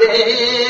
دے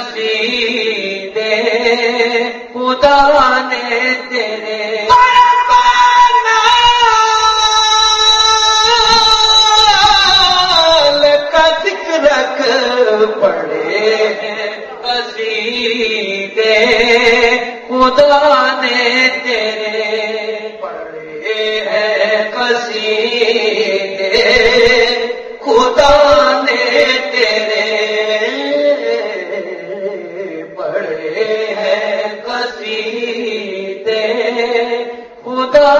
تصویر دے خدا نے تیرے رکھ پڑے دے خدا تیرے پڑے ہیں کسی جیتے خدا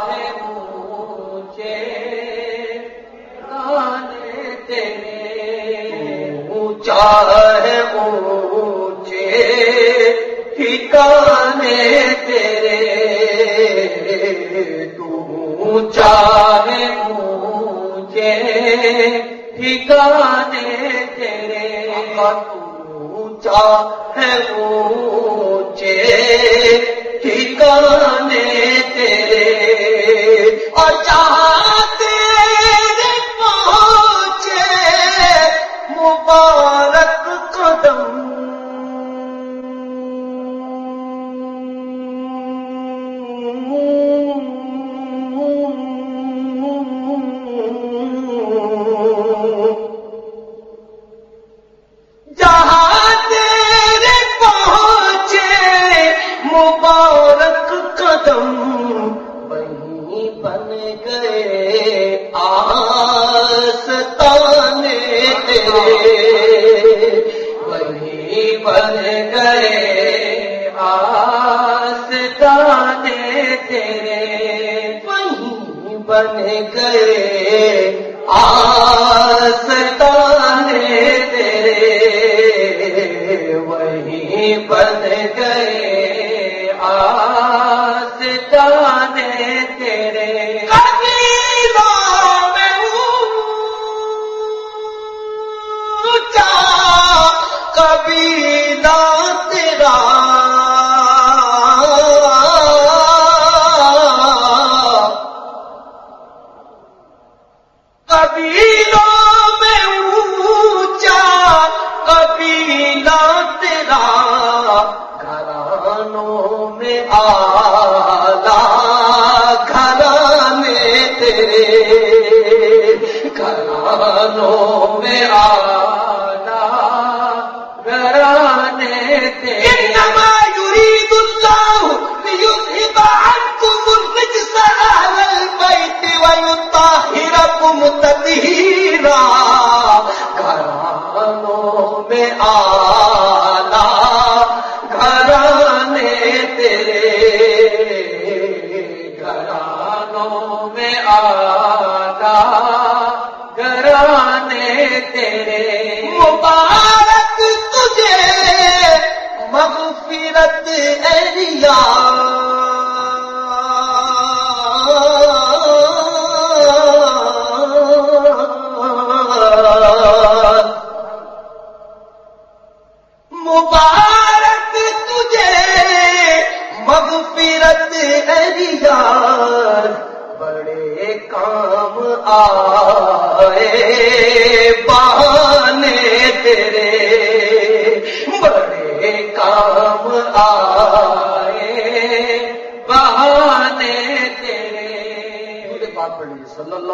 ہے اونچے ٹھکانے تیرے۔ تو چاہے اونچے ٹھکانے قدم وہیں بن گئے آستانے تیرے۔ وہیں بن گئے آستانے تیرے۔ وہیں بن گئے آستانے تیرے۔ وہیں بن گئے کبھی تیرا۔ کبھی میں اونچا کبھی تیرا۔ گھرانوں میں آلہ، گھرانے تیرے۔ گھرانوں میں آنا گھرانے يريد الله ليذهب عنكم الرجس البيت ويطهركم تطهيرا گھرانوں میں آ تیرے بڑے کام آئے۔ بہانے تیرے۔ بات پڑھ لیجیے صلی اللہ